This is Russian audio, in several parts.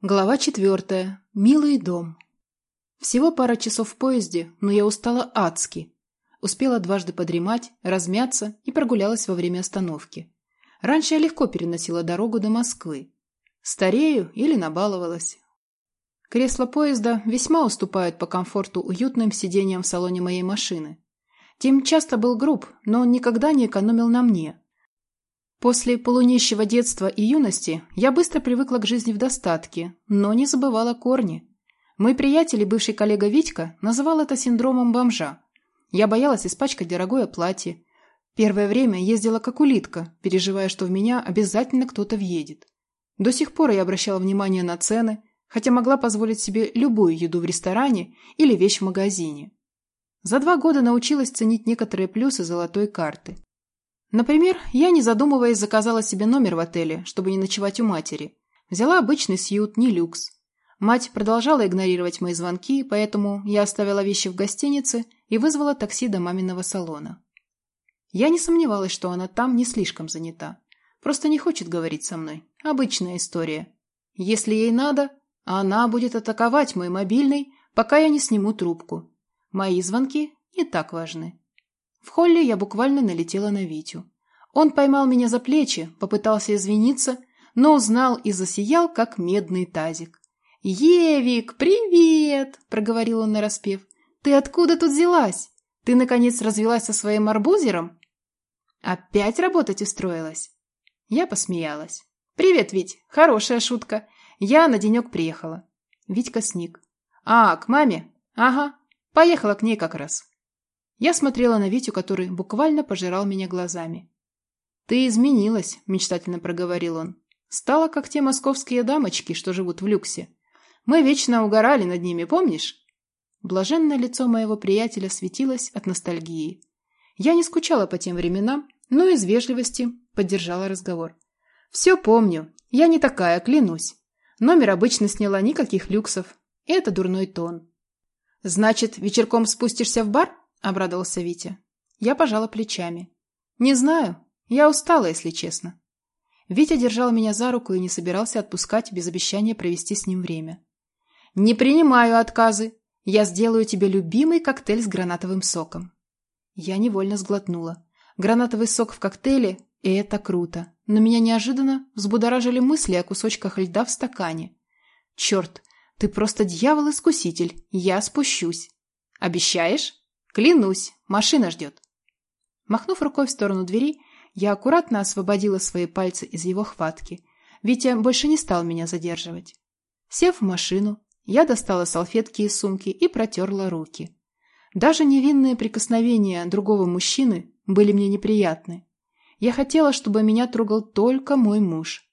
Глава четвертая. Милый дом. Всего пара часов в поезде, но я устала адски. Успела дважды подремать, размяться и прогулялась во время остановки. Раньше я легко переносила дорогу до Москвы. Старею или набаловалась. Кресла поезда весьма уступают по комфорту уютным сидениям в салоне моей машины. Тим часто был груб, но он никогда не экономил на мне, После полунищего детства и юности я быстро привыкла к жизни в достатке, но не забывала корни. Мой приятель и бывший коллега Витька называл это синдромом бомжа. Я боялась испачкать дорогое платье. Первое время ездила как улитка, переживая, что в меня обязательно кто-то въедет. До сих пор я обращала внимание на цены, хотя могла позволить себе любую еду в ресторане или вещь в магазине. За два года научилась ценить некоторые плюсы золотой карты. Например, я, не задумываясь, заказала себе номер в отеле, чтобы не ночевать у матери. Взяла обычный сьют, не люкс. Мать продолжала игнорировать мои звонки, поэтому я оставила вещи в гостинице и вызвала такси до маминого салона. Я не сомневалась, что она там не слишком занята. Просто не хочет говорить со мной. Обычная история. Если ей надо, она будет атаковать мой мобильный, пока я не сниму трубку. Мои звонки не так важны. В холле я буквально налетела на Витю. Он поймал меня за плечи, попытался извиниться, но узнал и засиял, как медный тазик. «Евик, привет!» – проговорил он нараспев. «Ты откуда тут взялась? Ты, наконец, развелась со своим арбузером?» «Опять работать устроилась?» Я посмеялась. «Привет, Вить, хорошая шутка. Я на денек приехала». Витька сник. «А, к маме? Ага, поехала к ней как раз». Я смотрела на Витю, который буквально пожирал меня глазами. «Ты изменилась», – мечтательно проговорил он. «Стала, как те московские дамочки, что живут в люксе. Мы вечно угорали над ними, помнишь?» Блаженное лицо моего приятеля светилось от ностальгии. Я не скучала по тем временам, но из вежливости поддержала разговор. «Все помню. Я не такая, клянусь. Номер обычно сняла никаких люксов. Это дурной тон». «Значит, вечерком спустишься в бар?» – обрадовался Витя. Я пожала плечами. «Не знаю. Я устала, если честно». Витя держал меня за руку и не собирался отпускать без обещания провести с ним время. «Не принимаю отказы. Я сделаю тебе любимый коктейль с гранатовым соком». Я невольно сглотнула. Гранатовый сок в коктейле – и это круто. Но меня неожиданно взбудоражили мысли о кусочках льда в стакане. «Черт, ты просто дьявол-искуситель. Я спущусь. Обещаешь?» Клянусь, машина ждет. Махнув рукой в сторону двери, я аккуратно освободила свои пальцы из его хватки. Витя больше не стал меня задерживать. Сев в машину, я достала салфетки из сумки и протерла руки. Даже невинные прикосновения другого мужчины были мне неприятны. Я хотела, чтобы меня трогал только мой муж.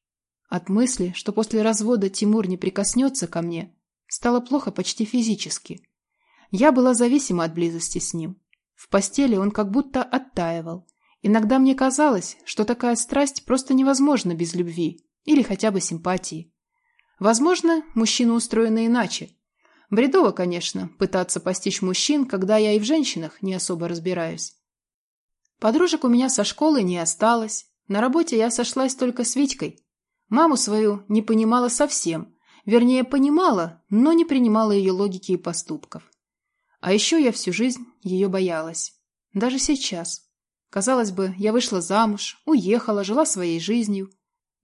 От мысли, что после развода Тимур не прикоснется ко мне, стало плохо почти физически. Я была зависима от близости с ним. В постели он как будто оттаивал. Иногда мне казалось, что такая страсть просто невозможна без любви или хотя бы симпатии. Возможно, мужчины устроены иначе. Бредово, конечно, пытаться постичь мужчин, когда я и в женщинах не особо разбираюсь. Подружек у меня со школы не осталось. На работе я сошлась только с Витькой. Маму свою не понимала совсем. Вернее, понимала, но не принимала ее логики и поступков. А еще я всю жизнь ее боялась. Даже сейчас. Казалось бы, я вышла замуж, уехала, жила своей жизнью.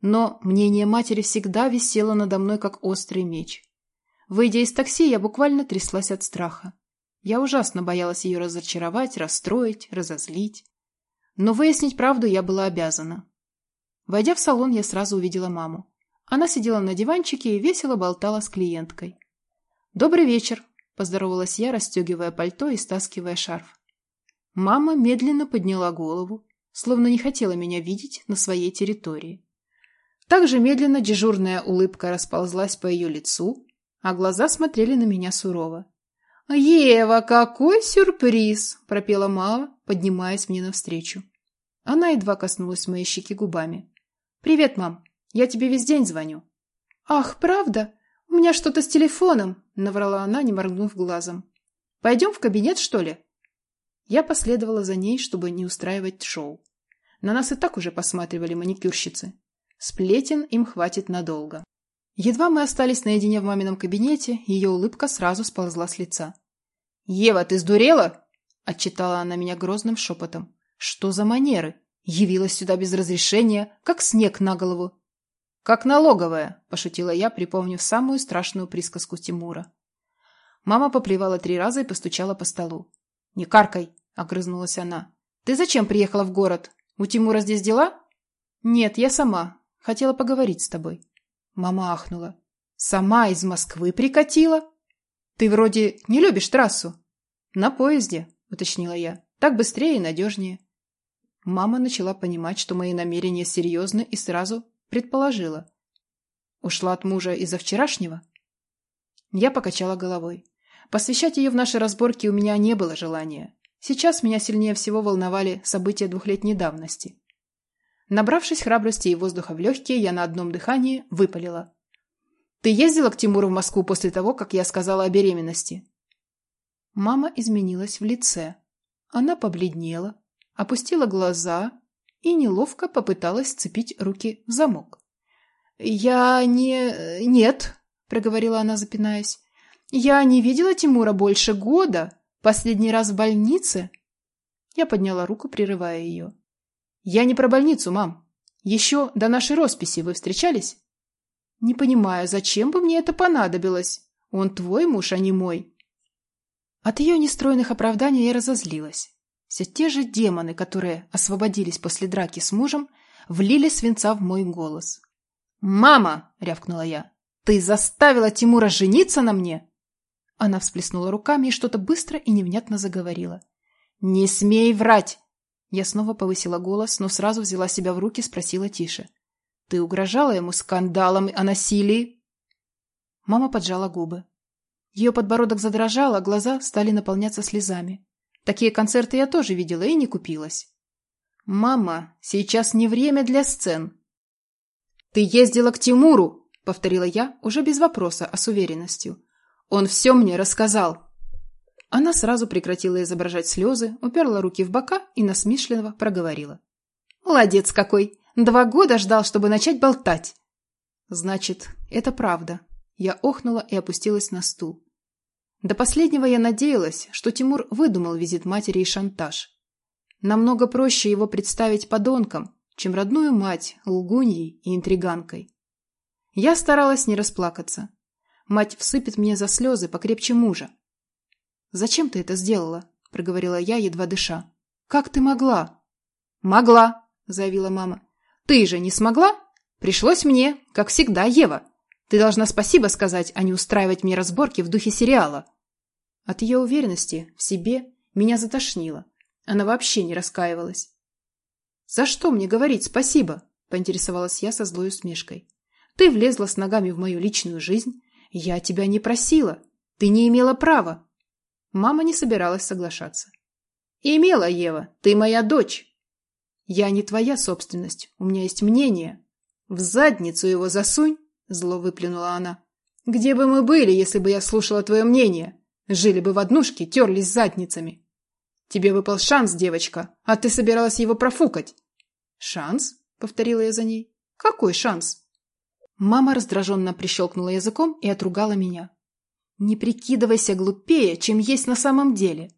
Но мнение матери всегда висело надо мной, как острый меч. Выйдя из такси, я буквально тряслась от страха. Я ужасно боялась ее разочаровать, расстроить, разозлить. Но выяснить правду я была обязана. Войдя в салон, я сразу увидела маму. Она сидела на диванчике и весело болтала с клиенткой. «Добрый вечер», Поздоровалась я, расстегивая пальто и стаскивая шарф. Мама медленно подняла голову, словно не хотела меня видеть на своей территории. Также медленно дежурная улыбка расползлась по ее лицу, а глаза смотрели на меня сурово. «Ева, какой сюрприз!» – пропела мама, поднимаясь мне навстречу. Она едва коснулась моей щеки губами. «Привет, мам. Я тебе весь день звоню». «Ах, правда? У меня что-то с телефоном», — наврала она, не моргнув глазом. «Пойдем в кабинет, что ли?» Я последовала за ней, чтобы не устраивать шоу. На нас и так уже посматривали маникюрщицы. Сплетен им хватит надолго. Едва мы остались наедине в мамином кабинете, ее улыбка сразу сползла с лица. «Ева, ты сдурела?» – отчитала она меня грозным шепотом. «Что за манеры? Явилась сюда без разрешения, как снег на голову». «Как налоговая», – пошутила я, припомнив самую страшную присказку Тимура. Мама поплевала три раза и постучала по столу. «Не каркай!» – огрызнулась она. «Ты зачем приехала в город? У Тимура здесь дела?» «Нет, я сама. Хотела поговорить с тобой». Мама ахнула. «Сама из Москвы прикатила? Ты вроде не любишь трассу?» «На поезде», — уточнила я. «Так быстрее и надежнее». Мама начала понимать, что мои намерения серьезны, и сразу предположила. «Ушла от мужа из-за вчерашнего?» Я покачала головой. Посвящать ее в наши разборки у меня не было желания. Сейчас меня сильнее всего волновали события двухлетней давности. Набравшись храбрости и воздуха в легкие, я на одном дыхании выпалила. «Ты ездила к Тимуру в Москву после того, как я сказала о беременности?» Мама изменилась в лице. Она побледнела, опустила глаза и неловко попыталась сцепить руки в замок. «Я не... нет», — проговорила она, запинаясь. «Я не видела Тимура больше года. Последний раз в больнице». Я подняла руку, прерывая ее. «Я не про больницу, мам. Еще до нашей росписи вы встречались?» «Не понимаю, зачем бы мне это понадобилось? Он твой муж, а не мой». От ее нестройных оправданий я разозлилась. Все те же демоны, которые освободились после драки с мужем, влили свинца в мой голос. «Мама!» — рявкнула я. «Ты заставила Тимура жениться на мне?» Она всплеснула руками и что-то быстро и невнятно заговорила. «Не смей врать! Я снова повысила голос, но сразу взяла себя в руки, спросила тише. «Ты угрожала ему скандалом о насилии?» Мама поджала губы. Ее подбородок задрожал, а глаза стали наполняться слезами. Такие концерты я тоже видела и не купилась. «Мама, сейчас не время для сцен». «Ты ездила к Тимуру!» — повторила я, уже без вопроса, а с уверенностью. «Он все мне рассказал!» Она сразу прекратила изображать слезы, уперла руки в бока и насмешливо проговорила. «Молодец какой! Два года ждал, чтобы начать болтать!» «Значит, это правда». Я охнула и опустилась на стул. До последнего я надеялась, что Тимур выдумал визит матери и шантаж. Намного проще его представить подонком, чем родную мать, лгуньей и интриганкой. Я старалась не расплакаться. Мать всыпет мне за слезы покрепче мужа, «Зачем ты это сделала?» – проговорила я, едва дыша. «Как ты могла?» «Могла», – заявила мама. «Ты же не смогла? Пришлось мне, как всегда, Ева. Ты должна спасибо сказать, а не устраивать мне разборки в духе сериала». От ее уверенности в себе меня затошнило. Она вообще не раскаивалась. «За что мне говорить спасибо?» – поинтересовалась я со злой усмешкой. «Ты влезла с ногами в мою личную жизнь. Я тебя не просила. Ты не имела права. Мама не собиралась соглашаться. «Имела, Ева, ты моя дочь!» «Я не твоя собственность, у меня есть мнение». «В задницу его засунь!» – зло выплюнула она. «Где бы мы были, если бы я слушала твое мнение? Жили бы в однушке, терлись задницами. Тебе выпал шанс, девочка, а ты собиралась его профукать». «Шанс?» – повторила я за ней. «Какой шанс?» Мама раздраженно прищелкнула языком и отругала меня. Не прикидывайся глупее, чем есть на самом деле.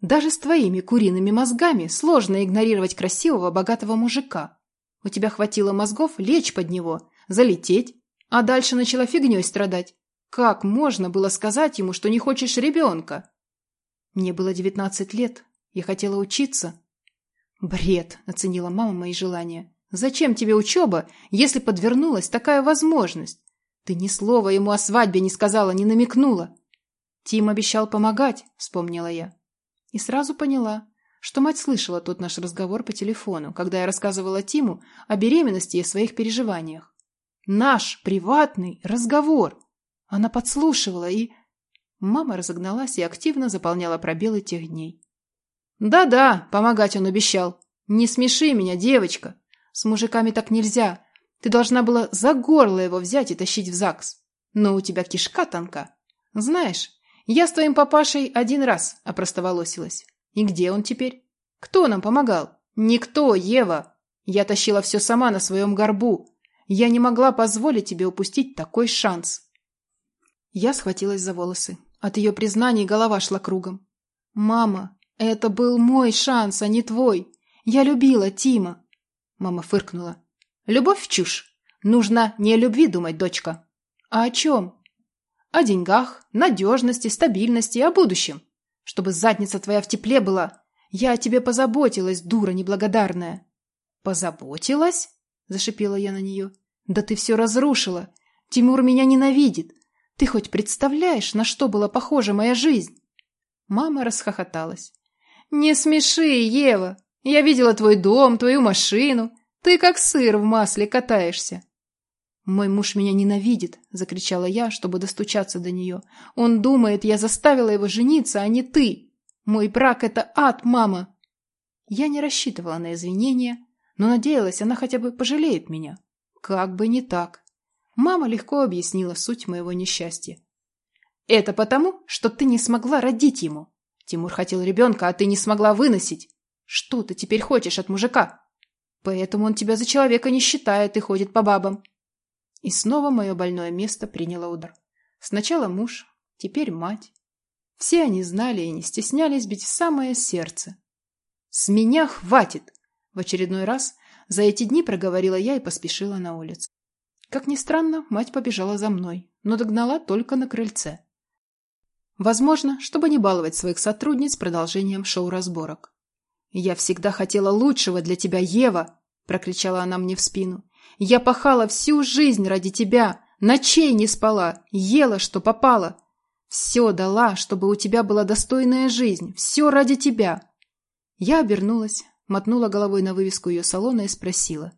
Даже с твоими куриными мозгами сложно игнорировать красивого, богатого мужика. У тебя хватило мозгов лечь под него, залететь, а дальше начала фигней страдать. Как можно было сказать ему, что не хочешь ребенка? Мне было девятнадцать лет. Я хотела учиться. Бред, оценила мама мои желания. Зачем тебе учеба, если подвернулась такая возможность? Ты ни слова ему о свадьбе не сказала, не намекнула. Тим обещал помогать, вспомнила я. И сразу поняла, что мать слышала тот наш разговор по телефону, когда я рассказывала Тиму о беременности и своих переживаниях. Наш приватный разговор. Она подслушивала и... Мама разогналась и активно заполняла пробелы тех дней. «Да-да, помогать он обещал. Не смеши меня, девочка. С мужиками так нельзя. Ты должна была за горло его взять и тащить в ЗАГС. Но у тебя кишка тонка. Знаешь, я с твоим папашей один раз опростоволосилась. И где он теперь? Кто нам помогал? Никто, Ева. Я тащила все сама на своем горбу. Я не могла позволить тебе упустить такой шанс. Я схватилась за волосы. От ее признаний голова шла кругом. «Мама, это был мой шанс, а не твой. Я любила Тима». Мама фыркнула. «Любовь чушь. Нужно не о любви думать, дочка. А о чем? О деньгах, надежности, стабильности, о будущем. Чтобы задница твоя в тепле была. Я о тебе позаботилась, дура неблагодарная». «Позаботилась?» – зашипела я на нее. «Да ты все разрушила. Тимур меня ненавидит. Ты хоть представляешь, на что была похожа моя жизнь?» Мама расхохоталась. «Не смеши, Ева! Я видела твой дом, твою машину. Ты как сыр в масле катаешься». «Мой муж меня ненавидит!» – закричала я, чтобы достучаться до нее. «Он думает, я заставила его жениться, а не ты! Мой брак – это ад, мама!» Я не рассчитывала на извинения, но надеялась, она хотя бы пожалеет меня. Как бы не так. Мама легко объяснила суть моего несчастья. «Это потому, что ты не смогла родить ему. Тимур хотел ребенка, а ты не смогла выносить. Что ты теперь хочешь от мужика? Поэтому он тебя за человека не считает и ходит по бабам». И снова мое больное место приняло удар. Сначала муж, теперь мать. Все они знали и не стеснялись бить в самое сердце. «С меня хватит!» В очередной раз за эти дни проговорила я и поспешила на улицу. Как ни странно, мать побежала за мной, но догнала только на крыльце. Возможно, чтобы не баловать своих сотрудниц продолжением шоу-разборок. «Я всегда хотела лучшего для тебя, Ева!» – прокричала она мне в спину. «Я пахала всю жизнь ради тебя, ночей не спала, ела, что попало. Все дала, чтобы у тебя была достойная жизнь, все ради тебя!» Я обернулась, мотнула головой на вывеску ее салона и спросила.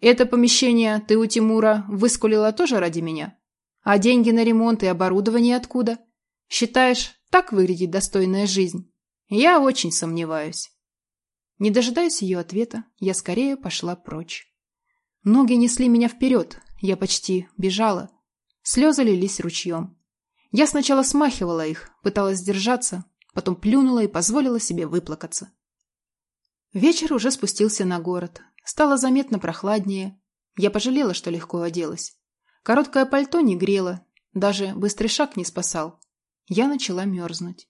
Это помещение ты у Тимура выскулила тоже ради меня? А деньги на ремонт и оборудование откуда? Считаешь, так выглядит достойная жизнь? Я очень сомневаюсь. Не дожидаясь ее ответа, я скорее пошла прочь. Ноги несли меня вперед, я почти бежала. Слезы лились ручьем. Я сначала смахивала их, пыталась сдержаться, потом плюнула и позволила себе выплакаться. Вечер уже спустился на город, Стало заметно прохладнее. Я пожалела, что легко оделась. Короткое пальто не грело, даже быстрый шаг не спасал. Я начала мерзнуть.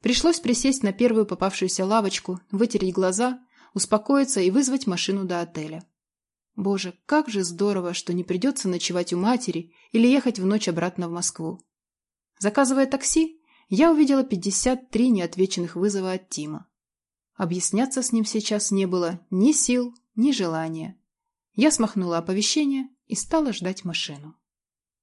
Пришлось присесть на первую попавшуюся лавочку, вытереть глаза, успокоиться и вызвать машину до отеля. Боже, как же здорово, что не придется ночевать у матери или ехать в ночь обратно в Москву. Заказывая такси, я увидела 53 неотвеченных вызова от Тима. Объясняться с ним сейчас не было ни сил, ни желания. Я смахнула оповещение и стала ждать машину.